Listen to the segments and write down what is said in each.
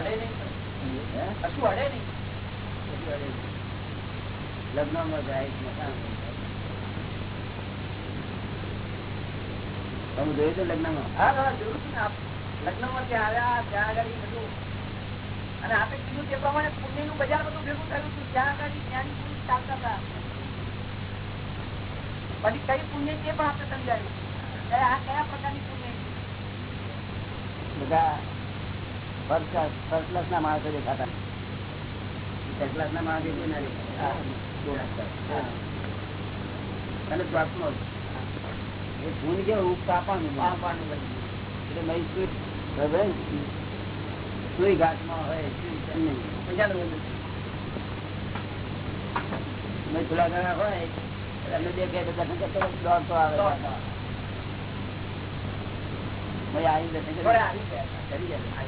અડે નહીં. કશું અડે નહીં. કશું અડે નહીં. લગ્નમાં જાય મકાન તમે જોયું હતું લગ્નમાં? હા હા જોયું છે લગ્નમાં ત્યાં આવ્યા ત્યાં આગળ બધું. અને આપે કીધું તે પ્રમાણે પુણ્યનું બજાર બધું ભેગું થયું હતું. ત્યાં આગળ જ્ઞાની પુરુષ ચાલતા હતા. પછી કઈ પુણ્ય છે પણ આપણે સમજાયું. આ કયા પ્રકારની પુણ્ય બધા ફર્સ્ટ ક્લાસ ના માણસો દેખાતા. ફર્સ્ટ ક્લાસ ના માણસો કોઈ ના દેખાતા અને પ્રાપ્તનો એ ગુણ કેવું કાપાનું પાવાનું એટલે સુઈ બરાબર ને? સુઈ ઘાટમાં હોય થોડા ઘણા હોય એટલે અમે બધા દોડતો આવે આવી. હા,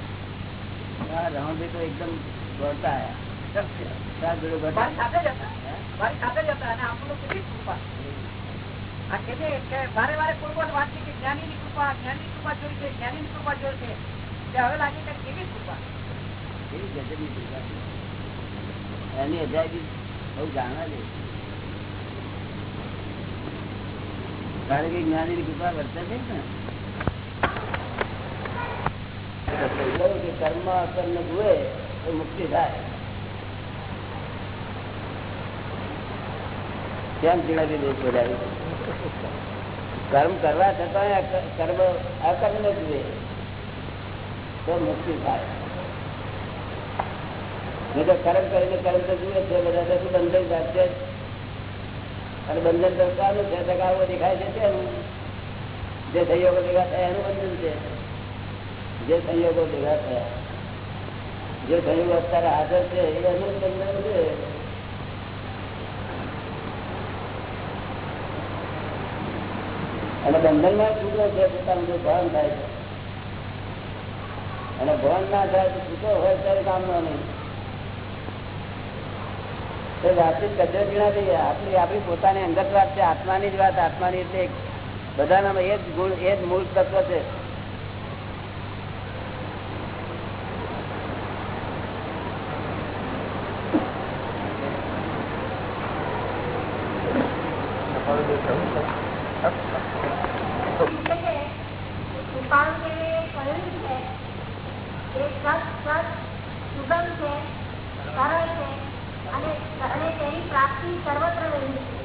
રમણભાઈ તો એકદમ દોડતા. એની અજાયબી બહુ જાણવા દે. કારણ કે જ્ઞાનીની કૃપા વર્તે છે ને. કે કર્મ અકર્મ જુએ તો મુક્તિ થાય. કેમ ચીડાવી દે બોલાવી કર્મ કરવા છતાં કર્મ અકર્મ જુએ તો મુક્તિ થાય. નહીં તો કર્મ કરીને કર્મ તો જુએ છે, બધા તો બંધન જાતે અને બંધન તો કાનું છે તો કાવો દેખાય છે તેનું જે સંયોગો ભેગા થયા, એનું બંધન છે. જે સંયોગો ભેગા થયા. જે સંયોગો અત્યારે હાજર છે, એ અનુસંધાન છે. અને બંધનમાં છૂટો છે, પોતાનું જો ભાન થાય છે. અને ભાન ના થાય, તો છૂટો હોય ત્યારે કામનો નહીં. તો વાતચીત કચરો પીણા થઈ આપણી આપણી પોતાની અંગત વાત છે, આત્માની જ વાત, આત્માની એટલે બધાના બધાનામાં એ જ ગુણ, એ જ મૂળ તત્વ છે કૃપાળુ કહ્યું છે એ સત સત સુગમ છે સરળ છે અને અને તેની પ્રાપ્તિ સર્વત્ર રહેલી છે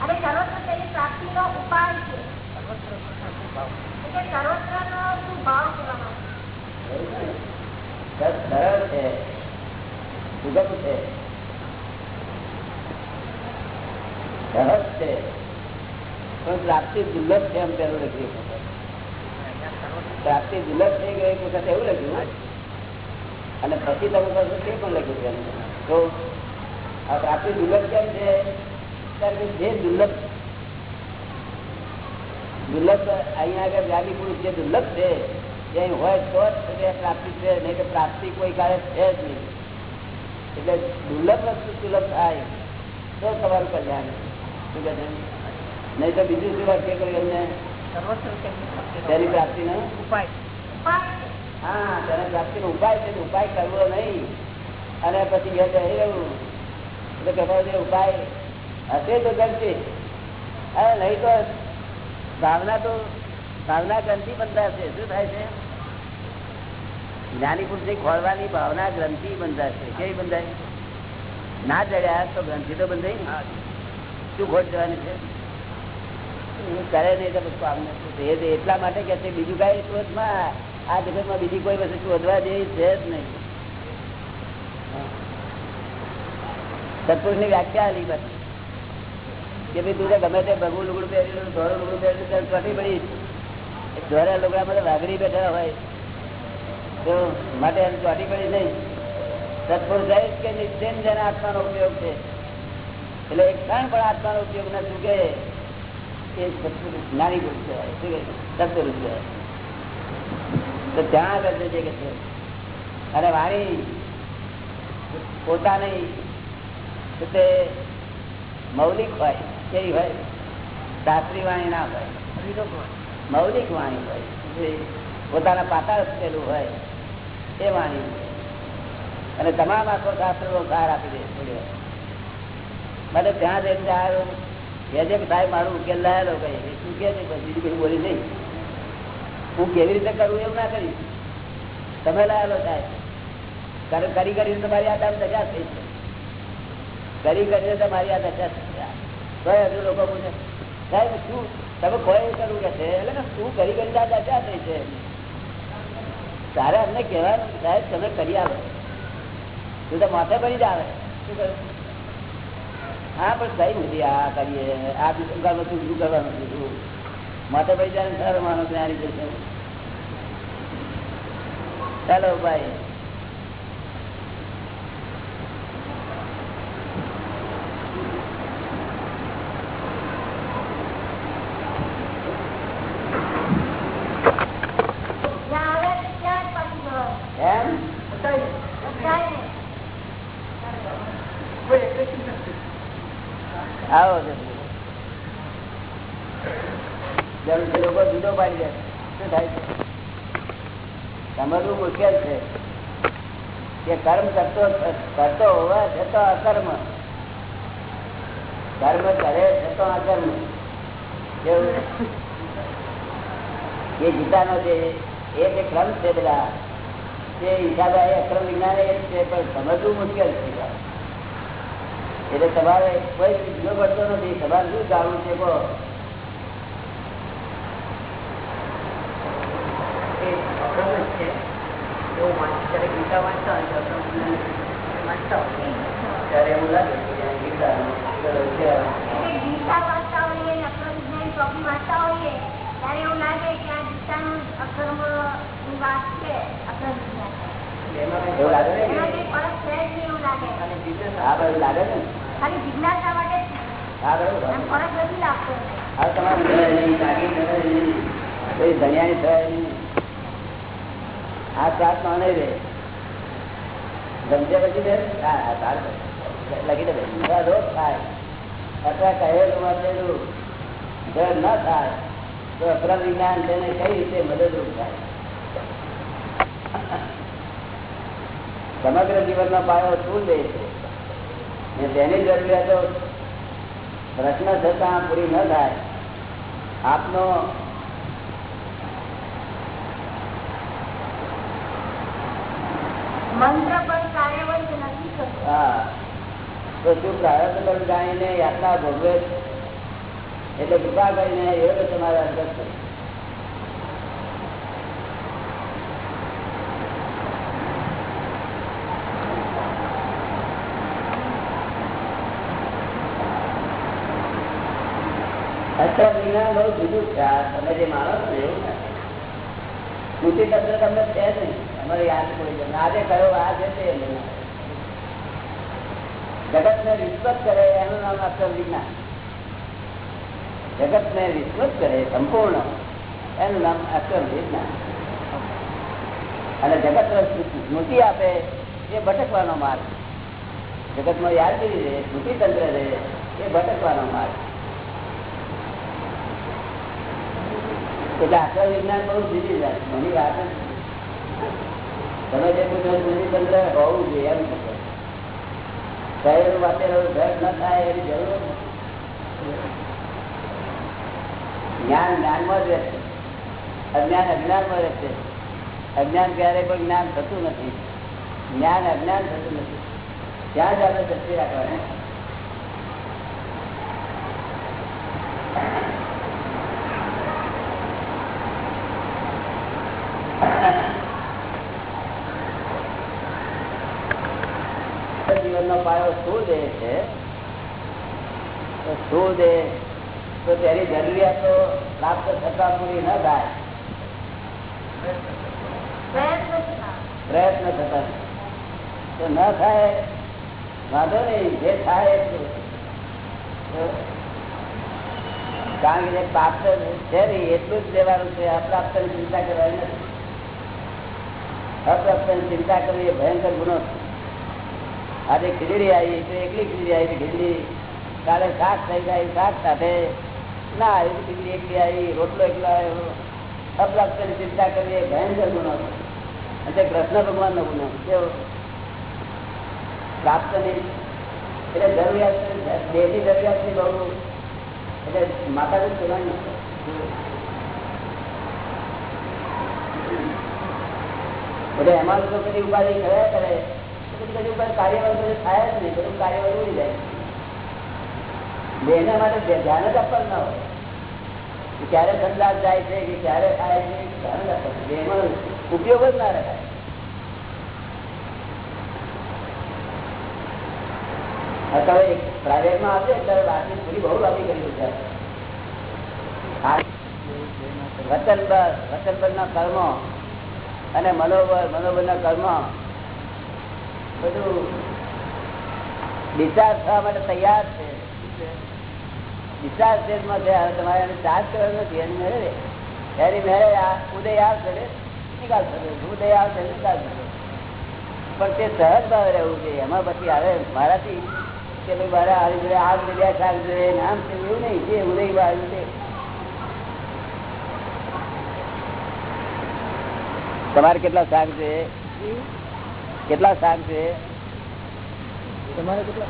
અને સર્વત્ર તેની પ્રાપ્તિનો ઉપાય છે એટલે સર્વત્રનો શું ભાવ કહેવામાં આવે સર- સરળ છે સુગમ છે સહજ છે પણ પ્રાપ્તિ દુર્લભ છે એમ પેલું લખ્યું. છે. પ્રાપ્તિ દુર્લભ થઈ ગઈ એક વખત એવું લખ્યું. અને પછી તમે કહો તે પણ લખ્યું છે એમ. તો આ પ્રાપ્તિ દુર્લભ કેમ છે? કારણ કે જે દુર્લભ દુર્લભ અહીંયા આગળ વ્યાપી પુરુષ જે દુર્લભ છે, જે અહીં હોય તો જ તે પ્રાપ્તિ છે, નહીં તો પ્રાપ્તિ કોઈ કાળે છે જ નહીં. એટલે દુર્લભ વસ્તુ સુલભ થાય, તો તમારું કલ્યાણ. શું કહે છે? નહીં તો બીજું શું વાક્ય કર્યું એમને તેની પ્રાપ્તિનો? ઉપાય. ઉપાય. હા તેના પ્રાપ્તિનો ઉપાય છે ઉપાય કરવો નહીં. અને પછી ઘેર બેસી રહ્યું. એટલે કહેવાય છે ઉપાય હશે તો ગમશે અને નહીં તો ભાવના તો ભાવના ગ્રંથિ બંધાશે. શું થાય છે? જ્ઞાની પુરુષની ખોલવાની ભાવના ગ્રંથિ બંધાશે. કેવી બંધાય? ના જડ્યા તો ગ્રંથિ તો બંધાય ને. શું ખોટ જવાની છે? કરે નહીં તો પછી? એ તો એટલા માટે કે છે, બીજું કઈ શોધમાં આ જગતમાં બીજી કોઈ વસ્તુ શોધવા જેવી છે જ નહીં. સત્પુરુષની વ્યાખ્યા આલી બસ કે ભાઈ તું ગમે તે ભગવું લુગડું પહેરેલું ધોરું લુગડું પહેરેલું ત્યારે પડી. ધોરા લુગડા તો વાઘરી બેઠા હોય. તો માટે એમ ચોટી પડી નહીં. સત્પુરુષ કે નિશ્ચિત જેના આત્માનો ઉપયોગ છે. એટલે એક ક્ષણ પણ આત્માનો ઉપયોગ ન ચૂકે. એ સત્પુરુષ જ્ઞાની કહેવાય શું કહેવાય તો ત્યાં આગળ જજે કે છે અને વાણી, પોતાની તે મૌલિક હોય, કેવી હોય? શાસ્ત્રી વાણી ના હોય. મૌલિક વાણી હોય. પોતાના પાતાળ પેલું હોય, એ વાણી અને તમામ આખો શાસ્ત્ર નો સાર આપી દે મને ત્યાં જઈને આવ્યો. કે છે કે સાહેબ, મારું ઉકેલ લાયેલો કઈ શું કે બીજું કઈ બોલી નહીં હું કેવી રીતે કરું એવું ના કરીશ. તમે લાયેલો સાહેબ. કરી કરી કરીને તમારી આ દામ દશા થઈ છે. કરી કરીને તમારી આ દશા છે. હજુ લોકો પૂછે સાહેબ, શું? તમે કોઈ કરવું કે છે? એટલે શું કરી કરીને આ દશા થઈ છે? તારે અમને કહેવાનું સાહેબ, તમે કરી આવો. તું તો માથે ભરી જ આવે. શું કહ્યું હા, પણ કઈ નથી આ કરીએ. આ બીજું શું બીજું કરવાનું બીજું માટે ભાઈ ને, સર માનો જ્ઞાની જશે. ચાલો ભાઈ જ્યાં આવે ત્યાં જ પાછી જવાનું. એમ બધાય ને. કોઈ aggressive નથી. આવો જરૂર છે લોકો જુદો પાડી દે શું થાય છે સમજવું મુશ્કેલ છે કે કર્મ કરતો કરતો હોવા છતાં અકર્મ. કર્મ કરે છતાં અકર્મ. કેવું એ ગીતાનો જે એ જે ક્રમ છે બધા, તે હિસાબે અક્રમ વિજ્ઞાન એ છે પણ સમજવું મુશ્કેલ છે. એટલે તમારે કોઈ બીજો પડતો નથી. તમારે શું જાણવું છે કહો? એવું માન- જ્યારે ગીતા વાંચતા ત્યારે એવું લાગે ને ની ને? ને જિજ્ઞાસા માટે આ તમારે થયા. આ ચાર રે ગમશે પછી બેન મદદરૂપ થાય? સમગ્ર જીવનનો પાયો શું દે છે? તેની જરૂરિયાતો પ્રશ્ન થતા પૂરી ન થાય. આપનો મંત્ર પણ કાર્યવંત નથી થતો હા તો શું પ્રારબ્ધ પણ જાણીને યાત્રા ભોગવે એટલે કૃપા કરીને યોગ તમારા અંદર છે અત્યારે વિજ્ઞાન બહુ જુદું છે આ તમે જે માનો છો ને એવું નથી. સ્મૃતિ તંત્ર તમને છે જ નહીં તે જગત ને રિશ્વત કરે એનું નામ અક્ષર વિજ્ઞાન. જગત ને રિશ્વત કરે સંપૂર્ણ એનું નામ અક્ષર વિજ્ઞાન. અને જગત સ્મૃતિ આપે એ ભટકવાનો માર્ગ. જગતમાં યાદ કરી રહે સ્મૃતિ તંત્ર રહે, એ ભટકવાનો માર્ગ. એટલે અક્ષર વિજ્ઞાન બહુ જુદી જાય ઘણી વાત તમે જે પૂછો સ્મૃતિ તંત્ર હોવું જોઈએ એમ શહેર વાંચેલું ભેટ ન થાય એની જરૂર. જ્ઞાન જ્ઞાનમાં જ રહેશે. અજ્ઞાન અજ્ઞાનમાં રહેશે. અજ્ઞાન ક્યારે પણ જ્ઞાન થતું નથી. જ્ઞાન અજ્ઞાન થતું નથી. ત્યાં જ આપણે દ્રષ્ટિ રાખવાની. જીવનનો પાયો શું છે શું દે તો તેની જરૂરિયાતો પ્રાપ્ત થતા પૂરી ન થાય. પ્રયત્ન થતા તો ન થાય, વાંધો નહીં, જે થાય કારણ કે પ્રાપ્ત છે ને એટલું જ લેવાનું છે અપ્રાપ્ત ચિંતા કરવાની નથી. અપ્રાપ્ત ચિંતા કરવી એ ભયંકર ગુનો છે. આજે ખીચડી આવી, તો એકલી ખીચડી આવી ખીચડી. કાલે શાક થઈ જાય, શાક સાથે ના આવી ખીચડી એકલી આવી, રોટલો એકલો આવ્યો. અપ્રાપ્તની ચિંતા કરીએ, ભયંકર ગુનો અને તે કૃષ્ણ ભગવાન નો ગુનો. કેવો? પ્રાપ્ત નહીં. એટલે જરૂરિયાત દેહની જરૂરિયાત બહુ. એટલે માતાજી કહેવાની એટલે એમાં લોકો કદી ઉપાધિ કર્યા કરે. તો કાર્યવાહી થાય જ નહીં, બધું કાર્યવાહી માટે ધ્યાન જ આપવાનું ના હોય. ક્યારે બદલાવ જાય છે કે ક્યારે થાય છે આપવાનું. ઉપયોગ જ ના રખાય. અત્યારે પ્રાઇવેટમાં આવશે ત્યારે બહુ લાંબી કરી છે વતન પર વતન પરના કર્મો અને મનોબળ મનોબળ ના કર્મ પણ તે સહજ ભાવે રહેવું જોઈએ. એમાં પછી આવે મારાથી કે ભાઈ મારે આવી જોડે આ બે શાક જોઈએ નામ છે એવું નહીં. જે ઉદય આવ્યું છે તમારે કેટલા શાક છે કેટલા શાક છે? તમારે કેટલા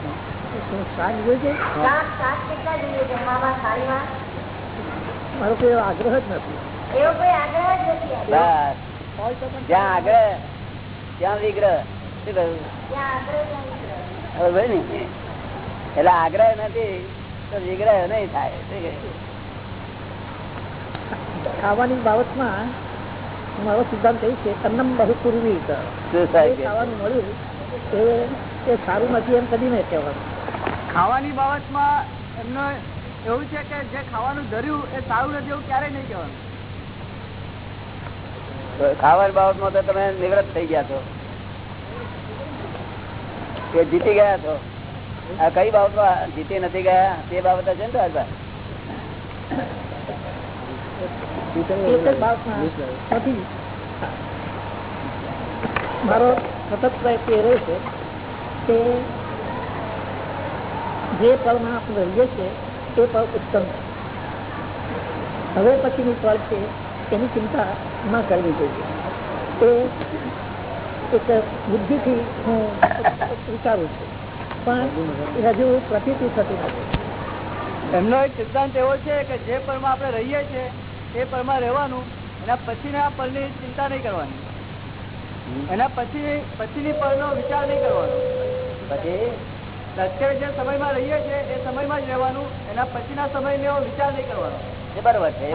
આગ્રહ જ નથી. આગ્રહ જ્યાં ત્યાં વિગ્રહ. શું કહ્યું? એટલે આગ્રહ નથી તો વિગ્રહ નહીં થાય? ખાવાની બાબતમાં મારો સિદ્ધાંત એ છે અન્નમ બહુ પૂર્વી? ખાવાનું મળ્યું એ એ સારું નથી એમ કદી નહીં કહેવાનું. ખાવાની બાબતમાં એમનો એવું છે કે જે ખાવાનું ધર્યું એ સારું નથી એવું ક્યારેય નહીં કહેવાનું. તો ખાવાની બાબતમાં તો તમે નિવૃત્ત થઈ ગયા છો. કે જીતી ગયા છો. આ કઈ બાબતમાં જીતી નથી ગયા? તે બાબત છે ને તો આગળ એક જ બાબતમાં મારો સતત પ્રયત્ન એ છે કે જે પળમાં આપણે રહીએ છીએ તે પળ ઉત્તમ છે. હવે પછીની પળ છે તેની ચિંતા ન કરવી જોઈએ. તે એક બુદ્ધિથી હું વિચારું છું. પણ હજુ પ્રતીતિ થતી નથી. એમનો એક સિદ્ધાંત એવો છે કે જે પળમાં આપણે રહીએ છીએ એ પળમાં રહેવાનું એના પછીના પળની ચિંતા નહીં કરવાની. એના પછી પછીની પળનો વિચાર નહીં કરવાનો. પછી? અત્યારે જે સમયમાં રહીએ છીએ એ સમયમાં જ રહેવાનું એના પછીના સમયનો વિચાર નહીં કરવાનો. એ બરોબર છે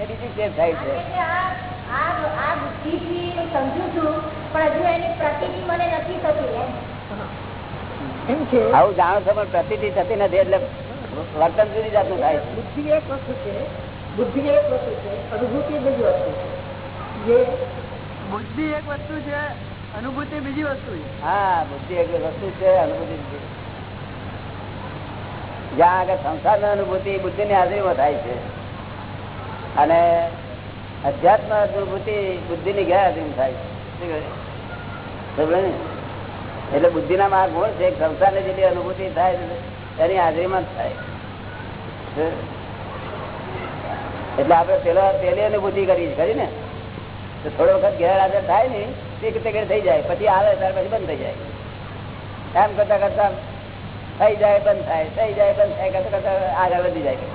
એ બીજી થાય આ બુદ્ધિથી હું સમજુ છું પણ હજુ એની પ્રતિતિ મને નથી થતી એમ. આવું જાણો છો પણ પ્રતિથી થતી નથી એટલે વર્તન જુદી જાતનું થાય બુદ્ધિ એક વસ્તુ છે બુદ્ધિ એક વસ્તુ છે અનુભૂતિ બીજી વસ્તુ છે બુદ્ધિ એક વસ્તુ છે અનુભૂતિ બીજી વસ્તુ છે હા બુદ્ધિ એક વસ્તુ છે અનુભૂતિ બીજી. જ્યાં આગળ સંસારની અનુભૂતિ બુદ્ધિ ની હાજરીમાં થાય છે અને અધ્યાત્મ અનુભૂતિ બુદ્ધિ ની ગેરહાજરીમાં થાય છે? એટલે બુદ્ધિ ના માર્ગ ગુણ છે સંસારની જેટલી અનુભૂતિ થાય છે, એની હાજરીમાં જ થાય? એટલે આપડે પેલા પેલી અનુભૂતિ કરી ખરી ને? તો થોડો વખત ગેરહાજર થાય ને, તે થઈ જાય. પછી આવે, ત્યાર પછી બંધ થઈ જાય. એમ કરતા કરતા થઈ જાય, બંધ થાય. થઈ જાય, બંધ થાય, કરતા કરતા આગળ વધી જાય.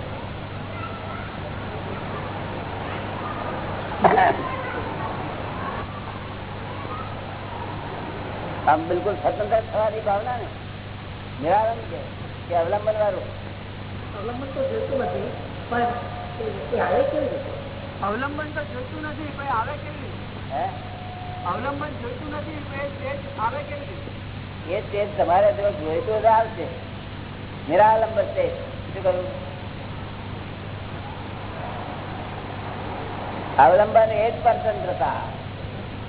આમ બિલકુલ સ્વતંત્ર થવાની ભાવના ને. નિરાલંબ કે અવલંબન વાળું અવલંબન તો જોતું નથી, પણ આવે કેવી અવલંબન તો જોઈતું નથી કોઈ આવે કેવી હે? અવલંબન જોઈતું નથી આવે કેવી એ સ્ટેજ તમારે જો જોઈતું આવશે. નિરાલંબ સ્ટેજ. શું કહ્યું અવલંબન એ જ પરતંત્રતા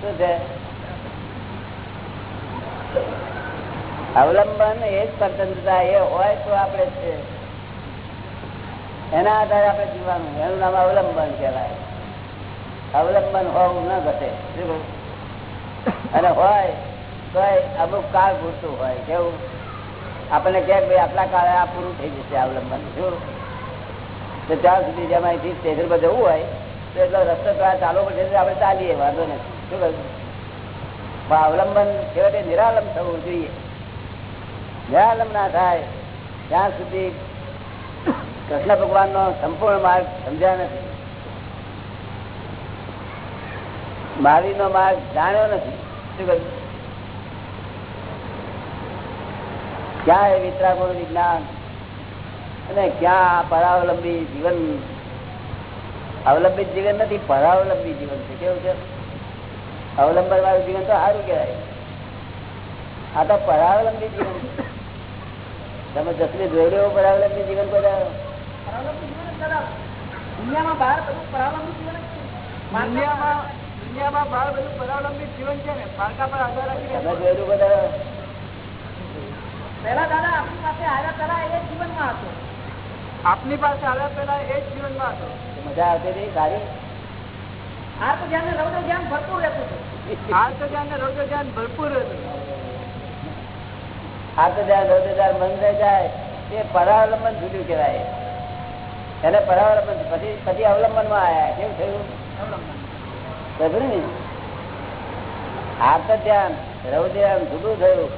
શું છે? અવલંબન એ જ પરતંત્રતા એ હોય તો આપણે છે. એના આધારે આપણે જીવવાનું. એનું નામ અવલંબન કહેવાય. અવલંબન હોવું ન ઘટે. અને હોય તો અમુક કાળ પૂરતું હોય. કેવું? આપણને ક્યાંક ભાઈ આટલા કાળે આ પૂરું થઈ જશે અવલંબન. શું? તો ત્યાં સુધી જેમ સ્ટેશન પર જવું હોય, તો એટલો રસ્તો ચાલવો પડશે આપણે ચાલીએ, વાંધો નથી. શું કહ્યું પણ અવલંબન છેવટે નિરાલંબ થવું જોઈએ. નિરાલંબ ના થાય, ત્યાં સુધી કૃષ્ણ ભગવાન નો સંપૂર્ણ માર્ગ સમજ્યા નથી. મારી નો માર્ગ જાણ્યો નથી. શું કહ્યું? ક્યાં એ વિતરાગો વિજ્ઞાન અને ક્યાં પરાવલંબી જીવન? અવલંબિત જીવન નથી, પરાવલંબી જીવન છે. કેવું છે? અવલંબન વાળું જીવન તો સારું કહેવાય. આ તો પરાવલંબી જીવન તમે જસલી જોઈ પરાવલંબી જીવન બધા દુનિયામાં બહાર બધું પરાવલંબી જીવન જ છે. દુનિયામાં દુનિયામાં બહાર બધું પરાવલંબી જીવન છે ને પારકા પર આધાર રાખીને બધા. પહેલા દાદા આપણી પાસે આવ્યા પેલા એ જીવનમાં હતો. આપની પાસે આવ્યા પહેલા એ જ જીવનમાં હતો. મજા આવતી હતી સારી? આ તો જ્યાં રૌદ્ર જ્ઞાન ભરપૂર રહેતું હતું. આ તો ધ્યાન ને રૌદ્ર ધ્યાન ભરપૂર હતું. આ તો જ્યાં રહી જાય તે પરાવલંબન જુદું કહેવાય. એને પરાવલંબન પછી પછી અવલંબનમાં આવ્યા કેવું થયું? ને આ ધ્યાન, રવ ધ્યાન, જુદું થયું.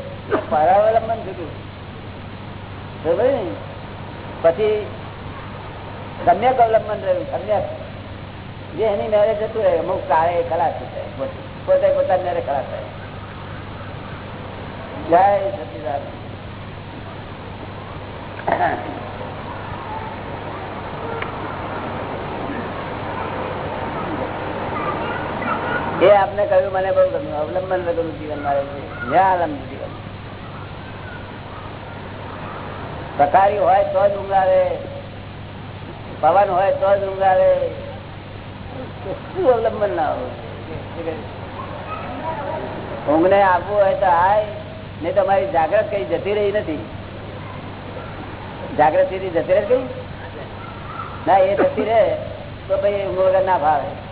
પરાવલંબન જુદું. પછી સમ્યક અવલંબન રહ્યું, સમ્યક. જે એની મેરેજ હતું રહે, અમુક કાળે ખલાસ પોતે પોતે પોતાની મેરે ખલાસ થાય જય સચિદાન એ આપને કહ્યું, મને બહુ ગમ્યું. અવલંબન વગરનું જીવન મારે છે. નિરાલંબ જીવન. સકારી હોય તો જ ઊંઘાવે. પવન હોય તો જ ઊંઘાવે. અવલંબન ના હોય? ઊંઘ ને આપવું હોય તો હાય નહીં તો મારી જાગ્રત કઈ જતી રહી નથી. જાગ્રતથી જતી રહે ના, એ જતી રહે તો ભાઈ ઊંઘ વગર ના ભાવે.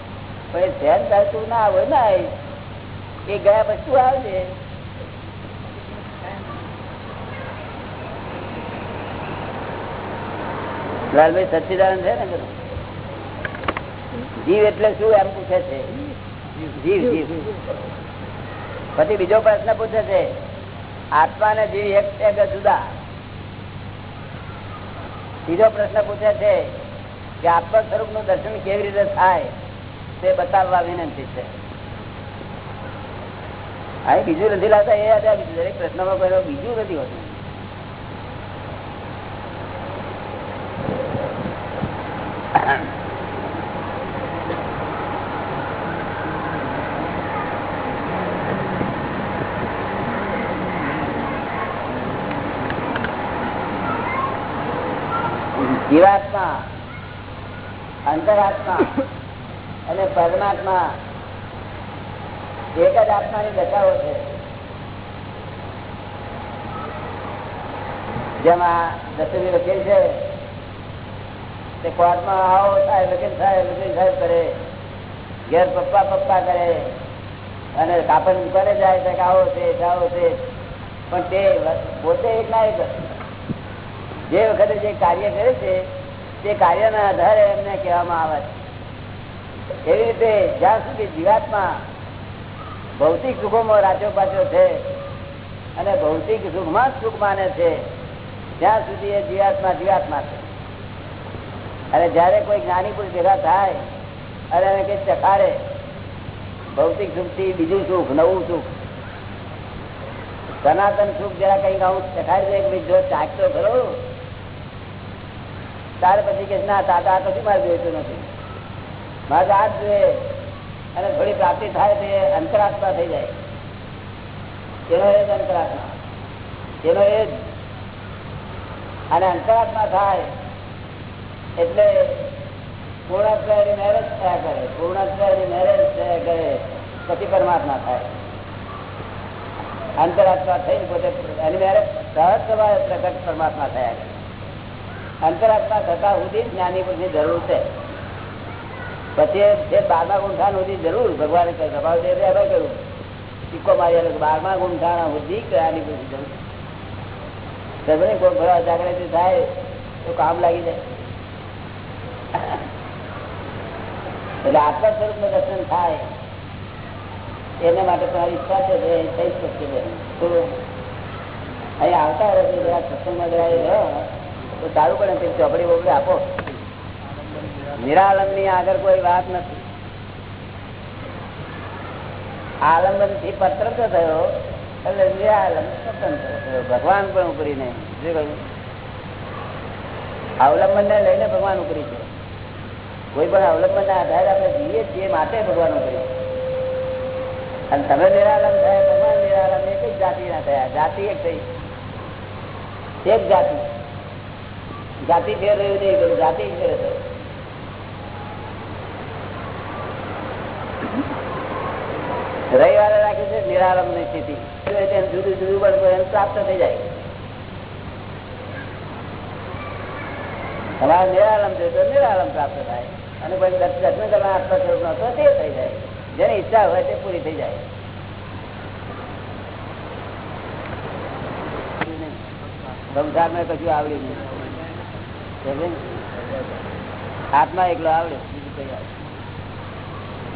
ધ્યાન ચાલતું ના આવે ના એ ગયા પછી શું લાલભાઈ સચિદાનંદ છે ને જીવ એટલે શું એમ પૂછે છે? જીવ જીવ. પછી બીજો પ્રશ્ન પૂછે છે આત્મા ને જીવ એક છે જુદા? બીજો પ્રશ્ન પૂછે છે કે આત્મ સ્વરૂપનું દર્શન કેવી રીતે થાય? તે બતાવવા વિનંતી છે. અહીં બીજું નથી લાવતા એ દરેક પ્રશ્નમાં બીજું નથી હોતું જીવાત્મા અંતરાત્મા અને પરમાત્મા એક જ આત્માની દશાઓ છે. જેમાં દસમી વકીલ છે, તે કોર્ટમાં આવો સાહેબ વકીલ સાહેબ વકીલ સાહેબ કરે, ઘેર પપ્પા પપ્પા કરે, અને કાપડ દુકાને જાય છે કે આવો છે આવો છે. પણ તે પોતે એક ના એક. જે વખતે જે કાર્ય કરે છે, તે કાર્યના આધારે એમને કહેવામાં આવે છે. એવી રીતે જ્યાં સુધી જીવાત્મા ભૌતિક સુખોમાં રાચો પાછો છે અને ભૌતિક સુખમાં જ સુખ માને છે. ત્યાં સુધી એ જીવાત્મા જીવાત્મા છે. અને જયારે કોઈ જ્ઞાની પુરુષ ભેગા થાય, અને એને કઈ ચખાડે, ભૌતિક સુખથી બીજું સુખ, નવું સુખ. સનાતન સુખ જરા કઈ હું ચખાડી દે જો ચાકતો ખરો. ત્યાર પછી કે ના દાદા કશું મારે જોઈતું નથી? મારે આ જ જોઈએ. અને થોડી પ્રાપ્તિ થાય તે અંતરાત્મા થઈ જાય. એનો એ જ અંતરાત્મા. એનો એ જ. અને અંતરાત્મા થાય એટલે પૂર્ણત્વની મેરેજ થયા કરે. પૂર્ણત્વની મેરેજ થયા કરે, પછી પરમાત્મા થાય. અંતરાત્મા થઈને પોતે એની મેરેજ સહજ સ્વભાવે પ્રગટ પરમાત્મા થયા કરે. અંતરાત્મા થતા સુધી જ્ઞાની પુરુષની જરૂર છે. પછી બારમા ગુંઠાણ સુધી જરૂર, ભગવાને સ્વભાવ દે કહ્યું સિક્કો મારી બારમા ગુંઠાણા સુધી જ્ઞાની પછી જરૂર. ખબર કોઈ ભરવા જાગૃતિ થાય, તો કામ લાગી જાય. એટલે આત્મા સ્વરૂપનું દર્શન થાય. એના માટે તમારી ઈચ્છા છે એ થઈ શકશે અહીં આવતા રહે સત્સંગમાં એ તો સારું પડે ચોપડી બોપડી આપો. નિરાલંબની આગળ કોઈ વાત નથી. આલંબનથી પત્ર થયો, એટલે નિરાલંબ સ્વતંત્ર ભગવાન પણ ઉપરી નહીં. અવલંબન ને લઈને ભગવાન ઉપરી છે. કોઈ પણ અવલંબન ના આધારે આપણે જીવીએ છીએ માટે ભગવાન ઉપરી અને તમે નિરાલંબ થયા ભગવાન નિરાલંબ. એક જ જાતિ ના થયા. જાતિ એક થઈ. એક જાતિ. જાતિ ફેર રહ્યું નહીં જાતિ ફેર થયું. રવિવારે રાખે છે નિરાલંબની સ્થિતિ જુદું જુદું પણ પ્રાપ્ત થઈ જાય. તમારે નિરાલંબ જોઈએ તો નિરાલંબ પ્રાપ્ત થાય. અને કોઈ દર્શન કરવા આત્મા સ્વરૂપ નો તો થઈ જાય. જેની ઈચ્છા હોય તે પૂરી થઈ જાય. સંસાર ને કશું આવડ્યું આત્મા એકલો આવડે. બીજું કઈ આવડે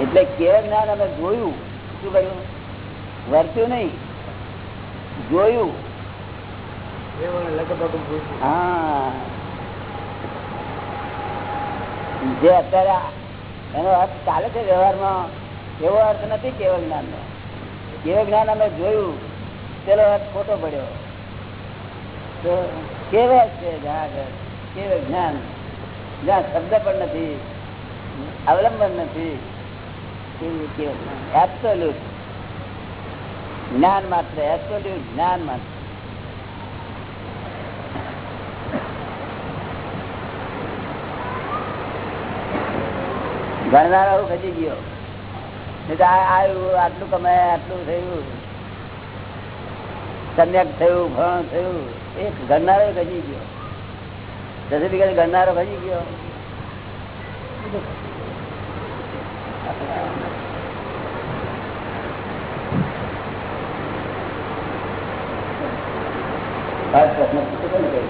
એટલે કેવળ જ્ઞાન અમે જોયું. શું કર્યું? વર્ત્યું નહીં. જોયું. હા. જે અત્યારે એનો અર્થ ચાલે છે વ્યવહારમાં? એવો અર્થ નથી કેવળ જ્ઞાન નો કેવળ જ્ઞાન અમે જોયું પેલો અર્થ ખોટો પડ્યો. તો કેવળ છે કેવળ જ્ઞાન? જ્યાં શબ્દ પણ નથી અવલંબન નથી. એબ્સોલ્યુટ જ્ઞાન માત્ર એબ્સોલ્યુટ જ્ઞાન માત્ર ગણનાર આવું ખસી ગયો નહીં તો આ આવ્યું આટલું કમાય આટલું થયું સમ્યક થયું ભણ થયું એ ગણનારો ખસી ગયો સર્ટિફિકેટ ગણનારો ખસી ગયો આ પ્રશ્ન પૂછો ને કઈ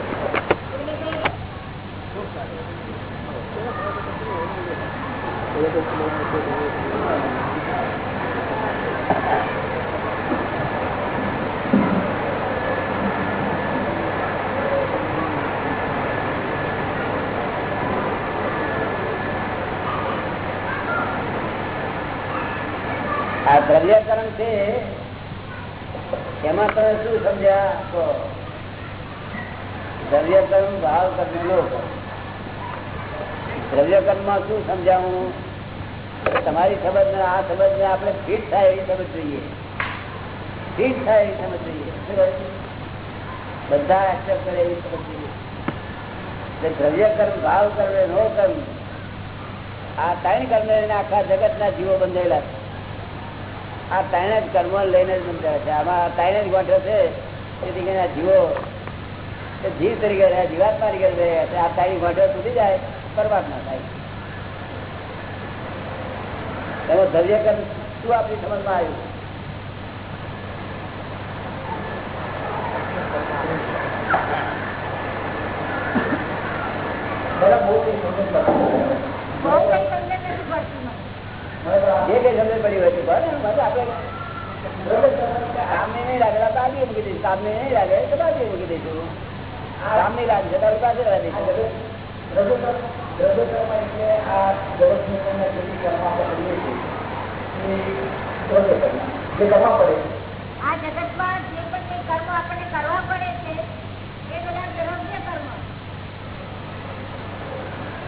આ દ્રવ્યકરણ છે, એમાં તમે શું સમજ્યા? તો દ્રવ્યકરણ ભાવ કરને દ્રવ્યકર્મમાં શું સમજાવું? તમારી સમજ ને, આ સમજ ને, આપણે ફિટ થાય એવી સમજ જોઈએ. ફિટ થાય એવી સમજ જોઈએ. બધા એક્સેપ્ટ કરે એવી સમજ જોઈએ. એટલે દ્રવ્ય કર્મ ભાવ કર્મ નો કર્મ આ ત્રણ કર્મ આખા જગત ના જીવો બંધાયેલા છે. આ ત્રણે જ કર્મ લઈને જ બંધાયેલા છે. આમાં આ જ ગોઠો છે, તેથી કરીને જીવો જીવ તરીકે રહ્યા, જીવાત્મા તરીકે રહ્યા છે. આ ત્રણ ગોઠો સુધી જાય, પરમાત્મા થાય. એનો ધૈર્ય કર્મ શું આપણી સમજમાં આવ્યું બહુ કઈ તમને નથી પડતું મને. જે કઈ સમજ પડી હોય તે બરાબર ને? બસ આપણે કામને નહીં જે પણ આપણને કરવા પડે છે, એ બધા દ્રવ્ય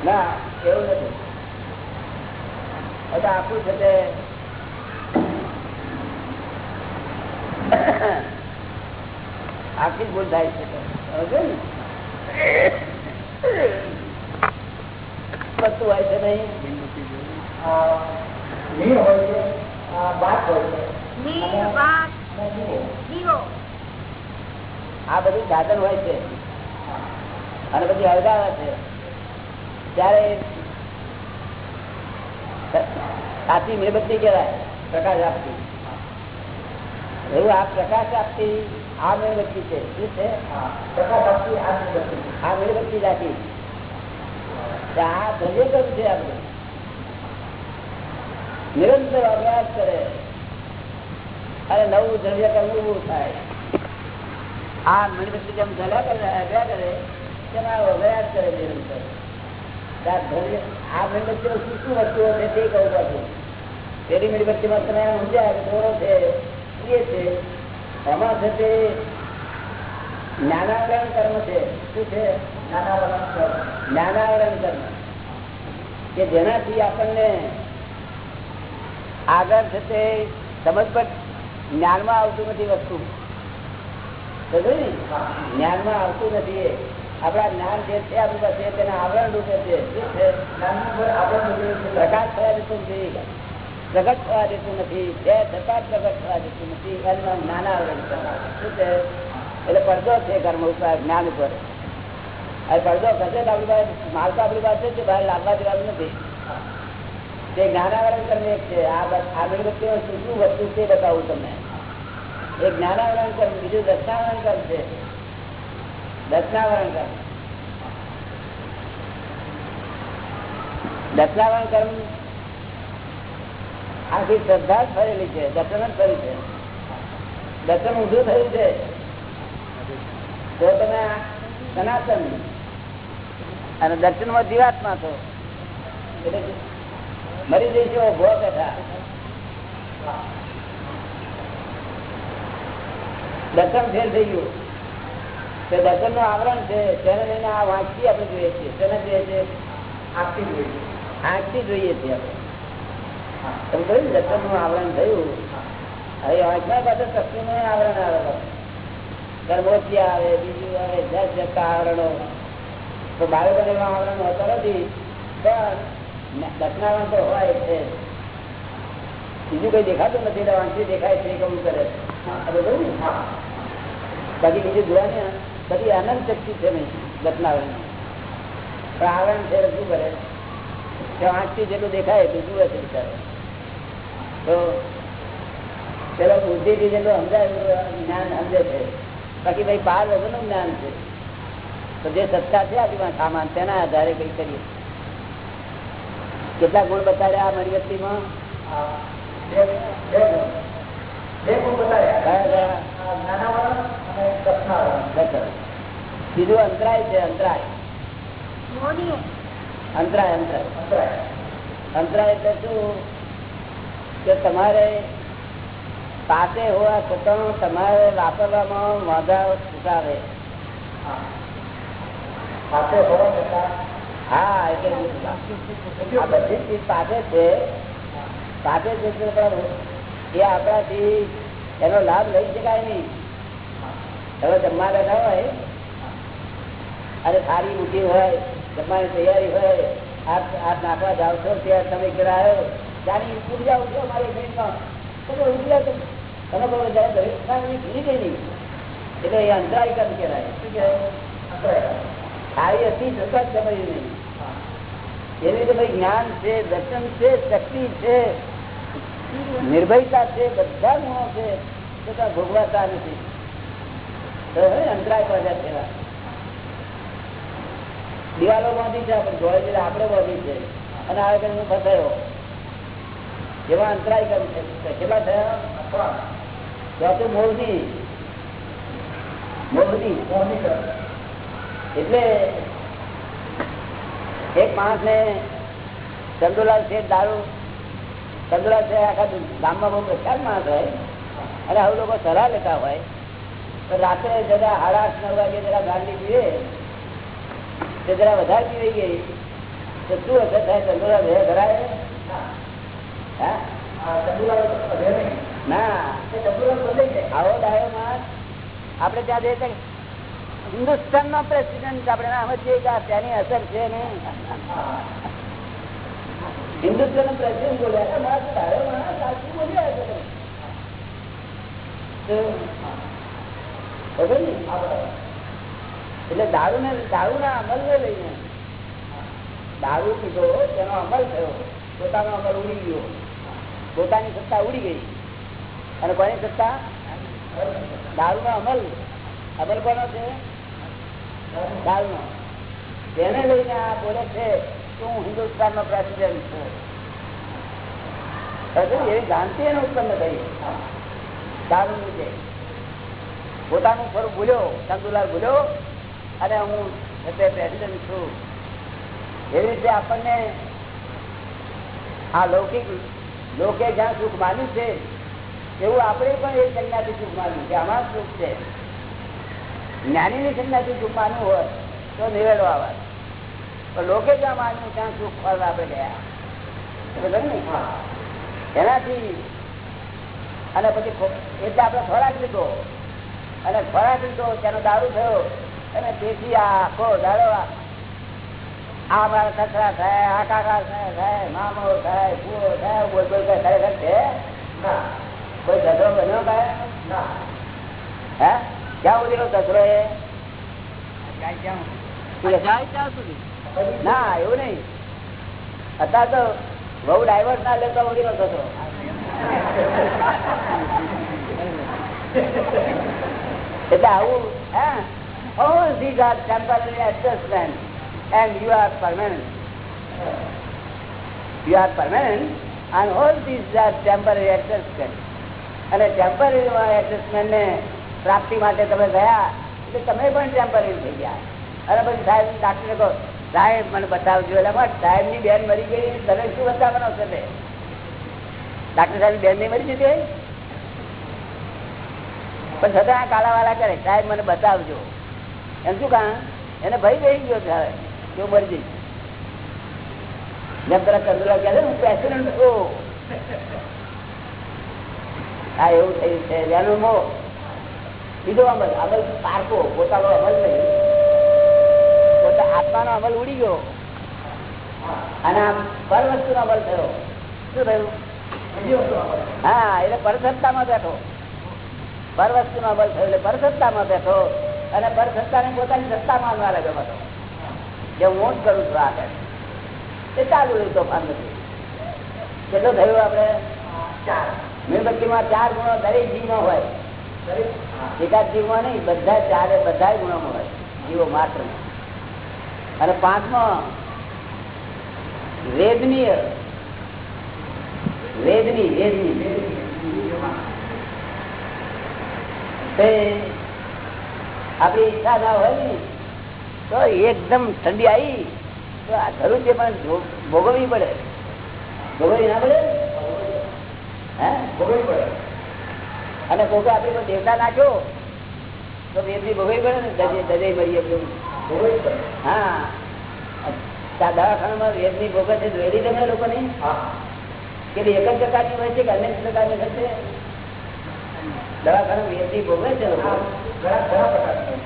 ના, એવું નથી આખું છે તે આખી જ ભૂલ થાય છે તો. સમજો ને? વસ્તુ હોય છે નહીં લીન હોય છે બાત હોય છે નિર્વાક જીવો આ બધું સાધન હોય છે અને પછી હળગાવે છે ત્યારે સાચી મીણબત્તી કહેવાય પ્રકાશ આપતી એવું આ પ્રકાશ આપતી આ મીણબત્તી છે. શું છે? પ્રકાશ આપતી આ મીણબત્તી આ મીણબત્તી રાખી. આ ધન્ય કયું છે આપણે. નિરંતર અભ્યાસ કરે. અને નવું દ્રવ્ય કરવું થાય. આ મીણબત્તી જેમ ઝલ્યા કરે અભ્યા કરે તેમાં અભ્યાસ કરે નિરંતર. આ ધ્રવ્ય આ મીણબત્તીનો શું શું વસ્તુઓ છે તે કહું પાછું. પેલી મીણબત્તીમાં તમે એમ સમજ્યા કે થોડો છે? એ છીએ એમાં છે તે જ્ઞાનાવરણ કર્મ છે. શું છે? જ્ઞાનાવરણ કર્મ. જ્ઞાનાવરણ કર્મ. કે જેનાથી આપણને આગળ છે તે સમજ પર જ્ઞાનમાં આવતું નથી વસ્તુ? જ્ઞાનમાં આવતું નથી આપણા જ્ઞાન જે છે આપણી પાસે તેના આવરણ રૂપે છે. શું છે? પ્રકાશ થયા નથી. પ્રગટ થવા દેતું નથી, બે છતાં પ્રગટ થવા દેતું નથી એનું નાના છે. એટલે પડદો છે કર્મ ઉપર, જ્ઞાન ઉપર. અને પડદો ખસે તો આપણી પાસે માલ તો આપણી પાસે છે, બહાર લાવવા જવાનું નથી. તે જ્ઞાનાવરણ કર્મ એક છે. આ બ- શું શું વસ્તુ તે બતાવું તમને. એક જ્ઞાનાવરણ કર્મ બીજું દર્શાવરણ કર્મ છે. દર્શનાવરણ કર્મ દર્શનાવરણ કર્મ આખી શ્રદ્ધા જ ફરેલી છે, દર્શન જ ફરી છે. દર્શન ઊંધું થયું છે. તો તમે સનાતન. અને દર્શનમાં જીવાત્મા છો. એટલે મરી જઈશું ભો કથા દર્શન ફેર થઈ ગયું. તે દર્શનનું આવરણ છે, તેને લઈને આ વાંચી આપણે જોઈએ છીએ. તેને જોઈએ છે આખી જોઈએ આખી જોઈએ છીએ આપણે. આવરણ થયું. શક્તિ નું આવરણ આવે ગર્ભોથી આવે, બીજું આવે જાત જતા આવરણો. તો બાળકોને આવરણ હોતો નથી. પણ દક્ષિણાવરણ તો હોય છે. બીજું કઈ દેખાતું નથી વાંચી દેખાય છે કેવું કરે? બાકી બીજું જોવા ને બધી અનંત શક્તિ છે દર્શનાવરણ પણ આવરણ છે શું કરે? કે વાંચથી જેટલું દેખાય એટલું જુએ છે બિચારો તો પેલો બુદ્ધિથી જેટલું સમજાય જ્ઞાન સમજે છે. બાકી ભાઈ બાર વગરનું જ્ઞાન છે. તો જે સત્તા છે આપણી સામાન તેના આધારે કઈ કરીએ. કેટલા ગુણ બતાડ્યા આ મરીવસ્તીમાં બીજું અંતરાય છે અંતરાય અંતરાય. અંતરાય. અંતરાય એટલે શું? કે તમારે પાસે હોવા છતાં તમારે વાપરવામાં વાંધા ઉઠાવે. હા એટલે આ બધી ચીજ પાસે છે. પાસે છે એ આપણાથી એનો લાભ લઈ શકાય નહીં. હવે જમવા બેઠા હોય અને સારી ઊંચી હોય જમવાની તૈયારી હોય આપ નાખવા જાવ છો ત્યાં તમે મારી ઉઠી જાવ તમે કહો કહેવાય. કહેવાય? રીતે જ્ઞાન છે, દર્શન છે, શક્તિ છે, નિર્ભયતા છે બધા ગુણો છે, છતાં ભોગવાતા નથી. તો અંતરાય પડ્યા છે દિવાલો બાંધી છે આપણે જોડે આપણે બાંધી છે. અને આ વખતે ફસાયો એવા અંતરાય કર્મ છે કેટલા થયા ચોથું મોહની મોહની એટલે એક માણસ ને ચંદુલાલ શેઠ દારૂ, ચંદુલાલ શેઠ આખા ગામમાં બહુ પ્રખ્યાત માણસ હોય, અને આવું લોકો સલાહ લેતા હોય, તો રાત્રે જરા સાડા નવ વાગે જરા ગાંધી પીવે જરા વધારે પીવી ગઈ તો શું અસર થાય ચંદુલાલ ભેર ભરાય આપણે ત્યાં જઈએ હિન્દુસ્તાન નો. પ્રેસિડેન્ટ આપડે ના સમજીએ કે ત્યાંની અસર છે ને. હિન્દુસ્તાન નો પ્રેસિડેન્ટ બોલ્યા? એટલે દારૂ ને દારૂ ના અમલ ને લઈને દારૂ પીધો તેનો અમલ થયો. પોતાનો અમલ ઉડી ગયો. પોતાની સત્તા ઉડી ગઈ. અને કોની સત્તા? દારૂ નો અમલ. અમલ કોનો છે? દારૂ નો તેને લઈને આ બોલે છે હું હિન્દુસ્તાન નો પ્રેસિડેન્ટ છું એવી ભ્રાંતિ એને ઉત્પન્ન થઈ દારૂ લીધે પોતાનું સ્વરૂપ ભૂલ્યો, ચંદુલાલ ભૂલ્યો, અને હું પ્રેસિડેન્ટ છું. એવી રીતે આપણને આ લૌકિક લોકે જ્યાં સુખ માન્યું છે એવું આપણે પણ એ સંજ્ઞાથી સુખ માન્યું છે. આમાં સુખ છે. જ્ઞાનીની સંજ્ઞાથી સુખ માનવું હોય તો નિવેડો આવે પણ લોકે જ્યાં માન્યું ત્યાં સુખ ફળ આપણે ગયા. એનાથી અને પછી એટલે આપણે ખોરાક લીધો અને ખોરાક લીધો તેનો દારૂ થયો અને તેથી આ આખો દાડો આ મારા સસરા થાય આ કાકા થાય મામો થાય પૂરો થાય બોલ બોલ કઈ ખરેખર છે? કોઈ દસરો બન્યો કાંઈ? હે? ક્યાં સુધી નો એ? સુધી. એવું નહીં. અત્યારે તો બહુ ડાયવર્સ ના લેતો ઉડી નો દસરો એટલે આવું હે? Oh these are temporary adjustments and you are permanent. You are permanent, and all these are temporary adjustments. અને ટેમ્પરરી એડજસ્ટમેન્ટ ને પ્રાપ્તિ માટે તમે ગયા, એટલે તમે પણ ટેમ્પરરી થઈ ગયા. અને પછી સાહેબ ડાક્ટરે કહો સાહેબ, મને બતાવજો. એટલે અમારે સાહેબની બેન મરી ગઈ તમે શું બતાવવાનો છે ડાક્ટર સાહેબ બેન નહીં મરી જતી પણ છતાં કાલાવાલા કરે, સાહેબ, મને બતાવજો. એમ શું કારણ એને ભય બેસી ગયો છે કેવું મરી જઈશ. જેમ પેલા ચંદ્રલાલ કહે હું પ્રેસિડન્ટ છું હા, એવું થયું છે. એનો મો બીજો અમલ અમલ પારકો પોતાનો અમલ નહીં. પોતા આત્માનો અમલ ઉડી ગયો. અને આમ પર વસ્તુનો અમલ થયો. શું થયું? હા, એટલે પરસત્તામાં બેઠો. પર વસ્તુનો અમલ થયો એટલે પરસત્તામાં બેઠો. અને પરસત્તાને પોતાની સત્તા માનવા લાગ્યો બધો જે હું જ કરું છું આગળ એ ચાલુ રહ્યું તોફાન નથી કેટલું થયું આપણે? મીણબત્તીમાં ચાર ગુણો દરેક જીવમાં હોય. એકાદ જીવમાં નહીં બધા ચારે બધા ગુણોમાં હોય. જીવો માત્ર અને પાંચમાં વેદનીય. વેદની વેદની. આપડી આપણી ઈચ્છા ના હોય ને તો એકદમ ઠંડી આવી તો આ જરૂર છે પણ ભોગવવી પડે. ભોગવવી ના પડે? હે? ભોગવવી પડે. અને ભોગવ આપણી કોઈ દેવતા નાખ્યો તો એમની ભોગવવી પડે ને? દજે દજે મરી ભોગવવી પડે. હા. દવાખાનામાં વેદની ભોગવે છે જોયેલી તમે લોકોની? કે એક જ પ્રકારની હોય છે કે અનેક પ્રકારની હોય છે? દવાખાના વેદની ભોગવે છે લોકો?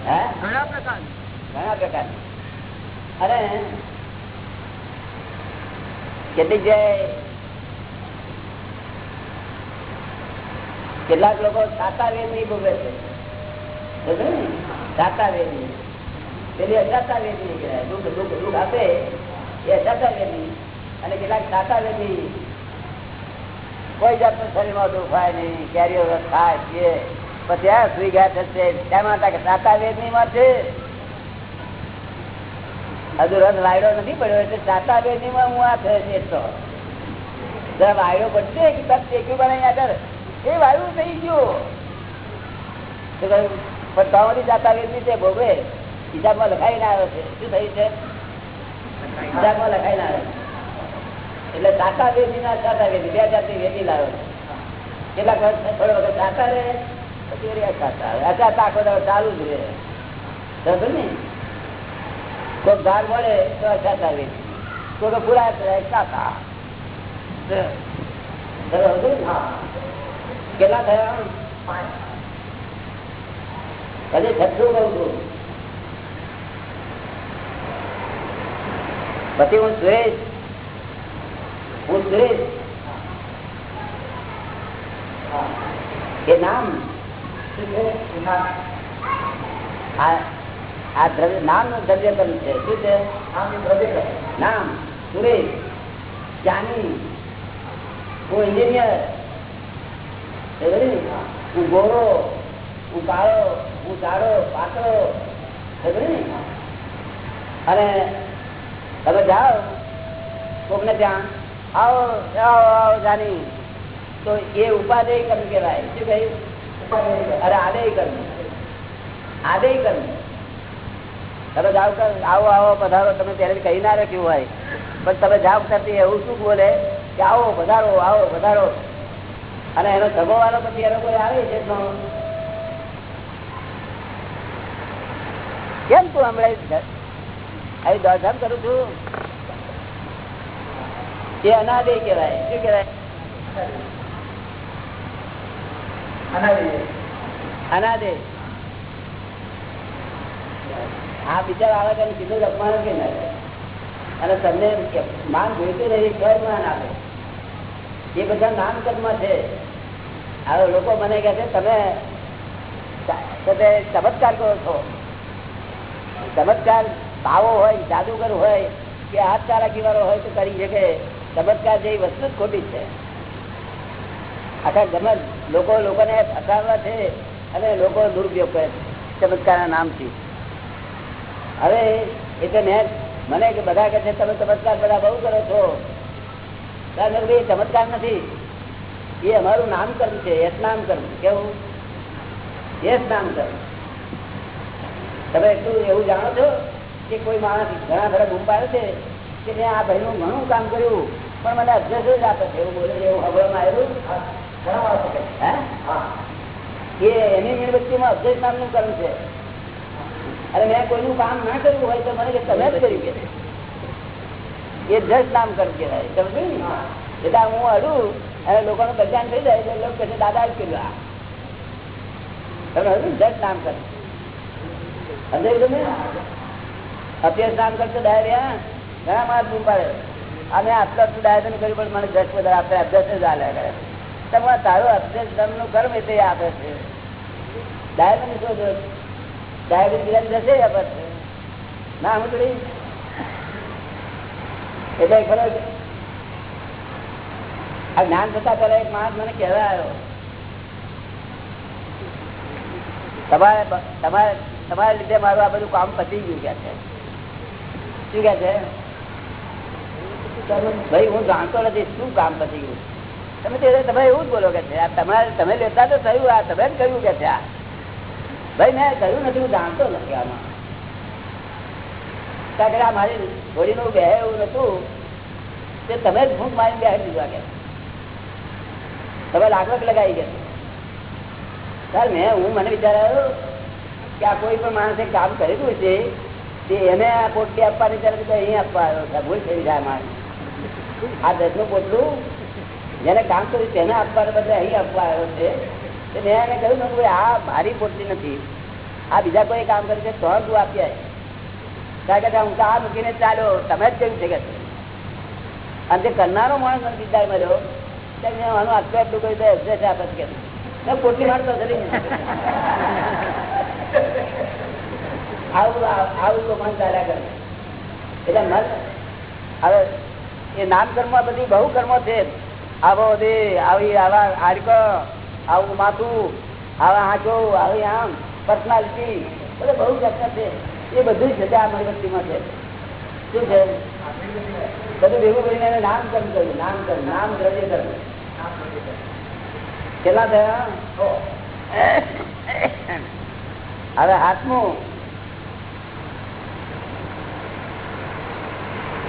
હે. ઘણા પ્રકાર ઘણા પ્રકાર. અને કેટલીક જગ્યાએ કેટલાક લોકો સાતા વેદની ભોગવે છે. સાતા વેદની પેલી અજાતા વેદની કહેવાય. દુઃખ દુઃખ દુઃખ આપે એ અજાતા વેદની અને કેટલાક સાતા વેદની કોઈ જાતનું શરીરમાં દુખાય નહીં, કેરીઓ થાય છે પછી આ સુઈ ગયા થશે. ત્યાં માટે? સાતા વેદની માં હજુ રસ વાયડો નથી પડ્યો એટલે સાતા બેની માં હું આ થયો છે એટલો વાયડો પડશે કે તક ટેક્યું બનાવી આગળ? એ વાયુ થઈ ગયો. પણ તમારી જાતા વેદ છે ભોગવે. હિસાબમાં લખાઈને આવ્યો છે. શું થયું છે? હિસાબમાં લખાઈને આવ્યો. એટલે સાતા વેદી ના સાતા વેદી બે જાતની વેદી લાવ્યો કેટલાક વર્ષ થોડો વખત સાતા રહે, પછી આવે. અસાતા આખો ચાલુ જ રહે. ને? કોઈ ગાર મળે તો અસાતા આવે. કોઈ પૂરા રહે સાતા કેટલા થયા? હજી છઠ્ઠું કઉ છું. પછી હું સુરેશ. હું સુરેશ. એ નામ? આ આ દ્રવ્ય નામનું દ્રવ્યકરણ છે. શું છે? નામ સુરેશ જાની હું એન્જિનિયર. હું ગોરો હું કાળો હું જાડો પાતળો? અને તમે જાઓ કોકને ત્યાં આવો આવો આવો જાની તો એ ઉપાદેય કર્મ કહેવાય. શું કહ્યું? અરે આદેય કર્મ આદેય કર્મ તમે જાઓ આવો આવો પધારો. તમે ત્યારે કહી ના રાખ્યું હોય. પણ તમે જાઓ કરતી એવું શું બોલે? કે આવો પધારો આવો પધારો. અને એનો સગોવાળો પછી એનો કોઈ આવે છે તો? કેમ તું હમણાં અહીં દોડધામ કરું છું? એ અનાદે કહેવાય? શું કહેવાય? અનાદે. આ વિચાર આવે ત્યારે સીધું અપમાન કે ના અને તમને માન જોઈતું નહીં ઘર માન આપે? એ બધા નામ કર્મ છે. હવે લોકો મને કહે છે, તમે તમે ચમત્કાર કરો છો. ચમત્કાર ભાવો હોય, જાદુગર હોય, કે હાથ ચાલાકી વાળો હોય તો કરી શકે. ચમત્કાર જેવી વસ્તુ જ ખોટી છે. આખા ગમે લોકો લોકોને ફસાવવા છે અને લોકો દુરુપયોગ કરે છે. ચમત્કારના નામથી. હવે એટલે મેં મને કે બધા કહે છે તમે ચમત્કાર બધા બહુ કરો છો. ભાઈ ચમત્કાર નથી. એ અમારું નામકર્મ છે યશ નામકર્મ કેવું? યશ નામકર્મ તમે એટલું એવું જાણો છો કે કોઈ માણસ ઘણા ઘણા બૂમ પાડે છે? કે મેં આ ભાઈનું ઘણું કામ કર્યું પણ મને અભ્યાસ જ આપે છે એવું બોલે છે એવું હવામાં આવ્યું? હે એ એની મીણબત્તીમાં અભ્યાસ નામનું કર્મ છે. અને મેં કોઈનું કામ ના કર્યું હોય તો મને તમે જ કર્યું કે એ જસ નામ કર્મ કહેવાય સમજો ને? એટલે હું અડું અને લોકોનું કલ્યાણ થઈ જાય એટલે લોકો કહે દાદા જ કર્યું આ. તમે હજુ જસ નામ કર્મ સમજાયું તમે અભ્યાસ નામ કરશો ડાયરિયા ઘણા માણસ બૂમ પાડે. અમે આટલું આટલું ડાયરેક્ટ કર્યું પણ મને જસ બધા આપણે અભ્યાસ જ હાલ્યા કરે. તમારે તારો અભ્યાસ ધર્મનું કર્મ એ તે આપે છે. ડાયરેક્ટ શું છે ડાયાબિટીસ દસે ના જ્ઞાન થતા પેલા એક માણસ મને કહેવા આવ્યો. તમારે તમારે, તમારા લીધે મારું આ બધું કામ પતી ગયું કે છે? શું કે છે? ભાઈ, હું જાણતો નથી શું કામ પતી ગયું. તમે તમે એવું જ બોલો કે છે, આ તમારે, તમે લેતા તો થયું, આ તમે જ કહ્યું કે છે આ? ભાઈ, મેં કહ્યું નથી, હું જાણતો નથી આમાં. કારણ કે આ મારી ઘોડીનું બે એવું નતું તે તમે જ ભૂખ મારી બેહાડી દીધું કે. તમે લાગવક લગાવી ગયા. સર, મેં, હું મને વિચાર કે આ કોઈ પણ માણસે કામ કરેલું છે, તે એને આ પોટલી આપવાની ત્યારે તો અહીં આપવા આવ્યો ભૂલ થઈ જાય મારી. આ દસનું પોટલું જેને કામ કર્યું તેને આપવાને બદલે અહીં આપવા આવ્યો છે. એને કહ્યું કે આ મારી પોટલી નથી. આ બીજા કોઈ કામ કરે છે તો તું આપી કે હું આ મૂકીને ચાલ્યો, તમે જ કહ્યું છે કે અને તે કરનારો માણસ મને વિચાર મળ્યો મેં આનું આટલું આટલું કહ્યું એડ્રેસ આપે છે કે પોટલી મારતો ધરી આવું આવું તો મન ચાલ્યા કરે. એટલે મન હવે એ નામ કર્મ બધી બહુ કર્મો છે. આવો બધી આવી આવા હાડકો આવું માથું, આવા આંખો આવી આમ, પર્સનાલિટી, બધે બહુ જાતના છે. એ બધું છે આ મનવૃત્તિમાં છે. શું છે? બધું ભેગું કરીને એને નામ કર્મ કર્યું, નામ કર્મ, નામ દ્રવ્ય કર્મ. કેટલા થયા? હવે હાથમું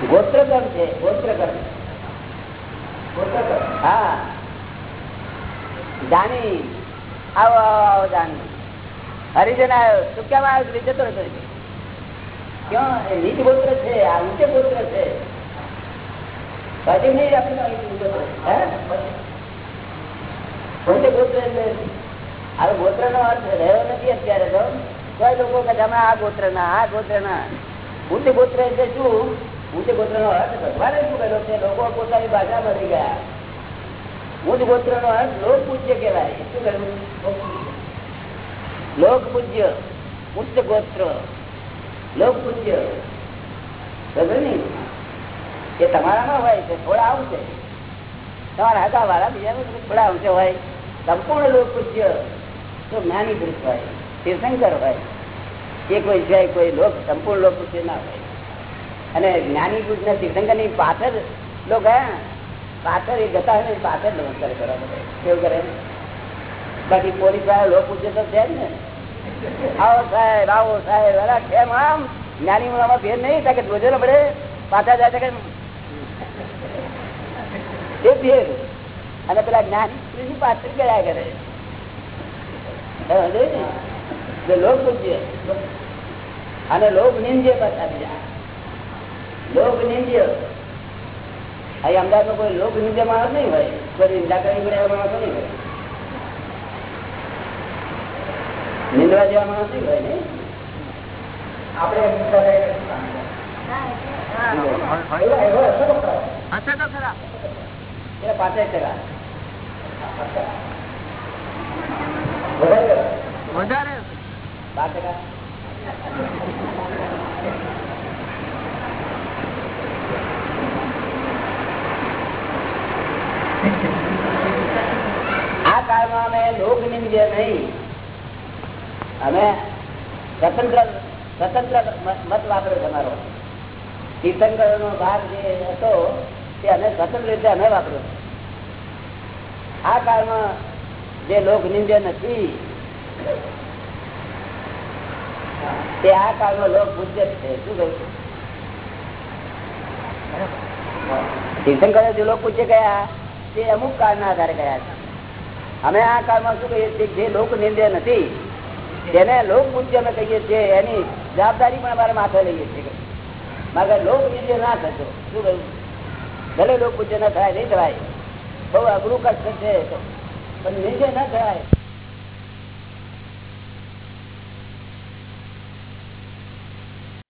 ગોત્ર કર્મ છે ગોત્ર કર્મ. હા. જાની. આવો આવો જાની. હરિજન આવ્યો. શું કેમ આવ્યો? જતો રહેતો. નીચ ગોત્ર છે. આ ઊંચે ગોત્ર છે. પછી નહીં ઊંચે ગોત્ર. એટલે હવે ગોત્ર નો અર્થ રહ્યો નથી અત્યારે તો. કોઈ લોકો કે તમે આ ગોત્ર ના આ ગોત્ર ના ઊંચે ગોત્ર એટલે શું? ઊંચે ગોત્ર નો અર્થ ભગવાને શું કર્યો છે? લોકો પોતાની ભાષા બની ગયા. ઊંચ ગોત્ર નો અર્થ લોક પૂજ્ય કહેવાય. શું કરવું લોક પૂજ્ય. ઉચ્ચ ગોત્ર. લોક પૂજ્ય. એ તમારામાં હોય છે, થોડા આવશે. તમારા હતા વાળા બીજા થોડા આવશે હોય. સંપૂર્ણ લોક પૂજ્ય. તો જ્ઞાની પુરુષ હોય, તીર્થંકર હોય. એ કોઈ છે કોઈ લોક, સંપૂર્ણ લોક પૂજ્ય ના હોય. અને જ્ઞાની પુરુષ ને તીર્થંકરની પાછળ લોકો ગયા પાછળ એ જતા હોય ને પાછળ નમસ્કાર કરવા બધે કેવું કરે? બાકી પોલીસવાળા લોક તો છે ને. આવો સાહેબ આવો સાહેબ અલા કેમ આમ? જ્ઞાની આમાં ફેર નહીં થાય કે જોજો પડે પાછા જાય કે એ ફેર અને પેલા જ્ઞાની પુરુષની પાછળ ગયા કરે? લોક ઉજ્ય અને લોક નિંદ્ય પાછા બીજા. લોક નિંદ્ય. અહીં અમદાવાદમાં કોઈ લોક નિંદા માણસ નહીં હોય. કોઈ નિંદા કરી પડે માણસો નહીં હોય. નિંદવા જેવા માણસ નહીં હોય ને? તો પાંચેક ટકા. વધારે? પાંચ ટકા આ કાળમાં અમે લોક નિંદ્ય નહીં. અમે સ્વતંત્ર સ્વતંત્ર મત- વાપર્યો તમારો તીર્થંકર નો ભાગ જે હતો, તે અમે સ્વતંત્ર રીતે અમે વાપર્યો આ કાળમાં જે લોક નિંદ્ય નથી, તે આ કાળમાં લોક પૂજ્ય છે. શું કહ્યું તીર્થંકરે જે લોક પૂજ્ય ગયા તે અમુક કાળના આધારે ગયા છે. અમે આ કાળમાં શું કહીએ છીએ જે લોક નિંદ્ય નથી તેને લોક પૂજ્ય અમે કહીએ છીએ, એની જવાબદારી પણ અમારે માથે લઈએ છીએ. મગર લોક નિર્દય ના થતો. શું કહ્યું? ભલે લોક પૂજ્ય ના થાય, નહીં થાય બહુ અઘરું કષ્ટ છે પણ નિર્દય ના થાય